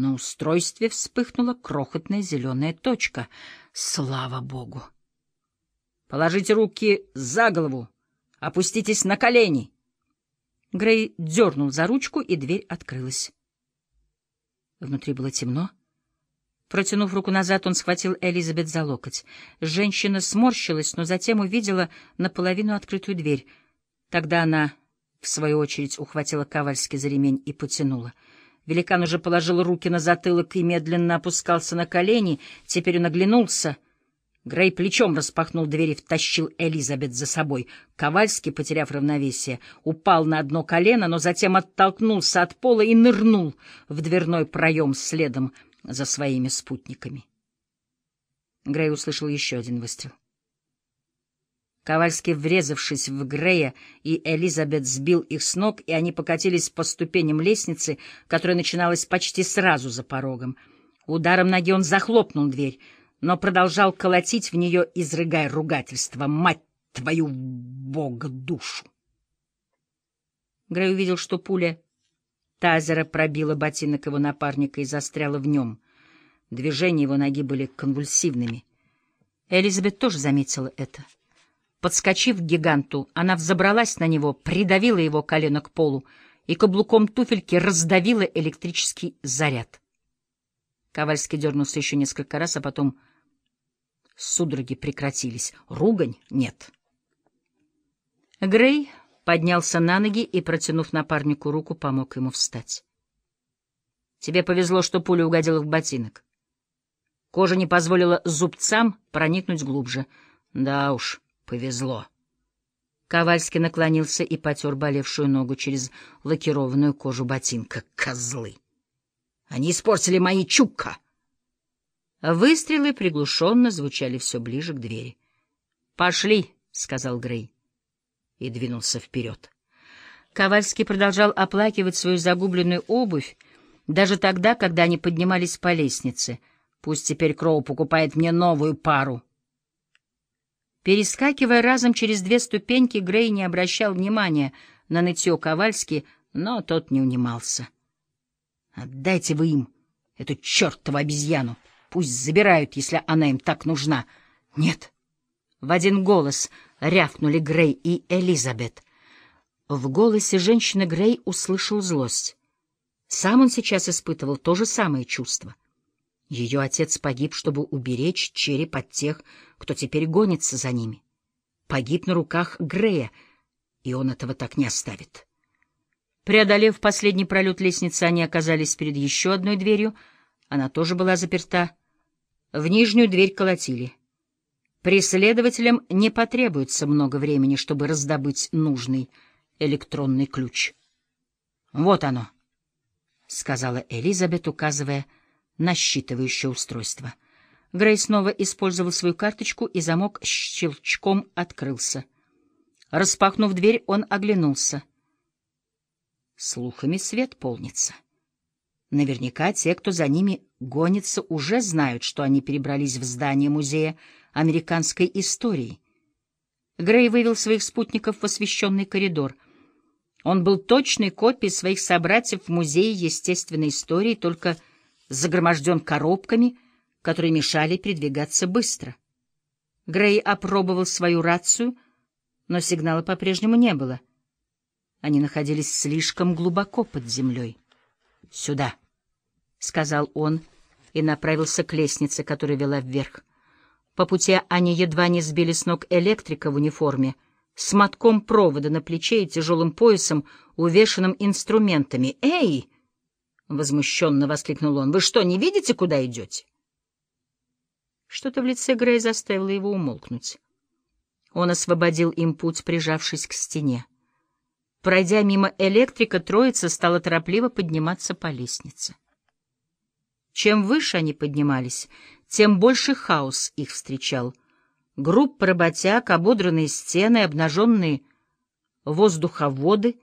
На устройстве вспыхнула крохотная зеленая точка. Слава богу! «Положите руки за голову! Опуститесь на колени!» Грей дернул за ручку, и дверь открылась. Внутри было темно. Протянув руку назад, он схватил Элизабет за локоть. Женщина сморщилась, но затем увидела наполовину открытую дверь. Тогда она, в свою очередь, ухватила Ковальски за ремень и потянула. Великан уже положил руки на затылок и медленно опускался на колени. Теперь он оглянулся. Грей плечом распахнул дверь и втащил Элизабет за собой. Ковальский, потеряв равновесие, упал на одно колено, но затем оттолкнулся от пола и нырнул в дверной проем следом — за своими спутниками. Грей услышал еще один выстрел. Ковальский, врезавшись в Грея и Элизабет, сбил их с ног, и они покатились по ступеням лестницы, которая начиналась почти сразу за порогом. Ударом ноги он захлопнул дверь, но продолжал колотить в нее, изрыгая ругательство. «Мать твою, Бога, душу!» Грей увидел, что пуля Тазера пробила ботинок его напарника и застряла в нем. Движения его ноги были конвульсивными. Элизабет тоже заметила это. Подскочив к гиганту, она взобралась на него, придавила его колено к полу и каблуком туфельки раздавила электрический заряд. Ковальский дернулся еще несколько раз, а потом судороги прекратились. Ругань — нет. Грей поднялся на ноги и, протянув напарнику руку, помог ему встать. Тебе повезло, что пуля угодила в ботинок. Кожа не позволила зубцам проникнуть глубже. Да уж, повезло. Ковальский наклонился и потер болевшую ногу через лакированную кожу ботинка. Козлы! Они испортили мои чукка! Выстрелы приглушенно звучали все ближе к двери. «Пошли», — сказал Грей и двинулся вперед. Ковальский продолжал оплакивать свою загубленную обувь, даже тогда, когда они поднимались по лестнице. Пусть теперь Кроу покупает мне новую пару. Перескакивая разом через две ступеньки, Грей не обращал внимания на нытье Ковальски, но тот не унимался. «Отдайте вы им эту чертову обезьяну! Пусть забирают, если она им так нужна!» «Нет!» В один голос рявкнули Грей и Элизабет. В голосе женщины Грей услышал злость. Сам он сейчас испытывал то же самое чувство. Ее отец погиб, чтобы уберечь череп от тех, кто теперь гонится за ними. Погиб на руках Грея, и он этого так не оставит. Преодолев последний пролет лестницы, они оказались перед еще одной дверью. Она тоже была заперта. В нижнюю дверь колотили — Преследователям не потребуется много времени, чтобы раздобыть нужный электронный ключ. «Вот оно», — сказала Элизабет, указывая на считывающее устройство. Грей снова использовал свою карточку, и замок щелчком открылся. Распахнув дверь, он оглянулся. Слухами свет полнится. Наверняка те, кто за ними гонится, уже знают, что они перебрались в здание музея, американской истории. Грей вывел своих спутников в освещенный коридор. Он был точной копией своих собратьев в Музее естественной истории, только загроможден коробками, которые мешали передвигаться быстро. Грей опробовал свою рацию, но сигнала по-прежнему не было. Они находились слишком глубоко под землей. «Сюда», — сказал он и направился к лестнице, которая вела вверх. По пути они едва не сбили с ног электрика в униформе, с мотком провода на плече и тяжелым поясом, увешанным инструментами. «Эй!» — возмущенно воскликнул он. «Вы что, не видите, куда идете?» Что-то в лице Грей заставило его умолкнуть. Он освободил им путь, прижавшись к стене. Пройдя мимо электрика, троица стала торопливо подниматься по лестнице. Чем выше они поднимались, тем больше хаос их встречал. Группа работяг, ободранные стены, обнаженные воздуховоды.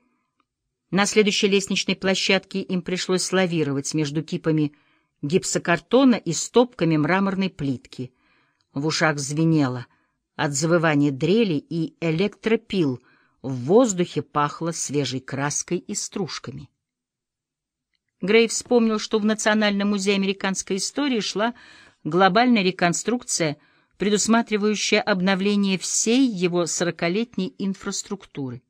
На следующей лестничной площадке им пришлось лавировать между кипами гипсокартона и стопками мраморной плитки. В ушах звенело от завывания дрели и электропил, в воздухе пахло свежей краской и стружками. Грей вспомнил, что в Национальном музее американской истории шла глобальная реконструкция, предусматривающая обновление всей его сорокалетней инфраструктуры.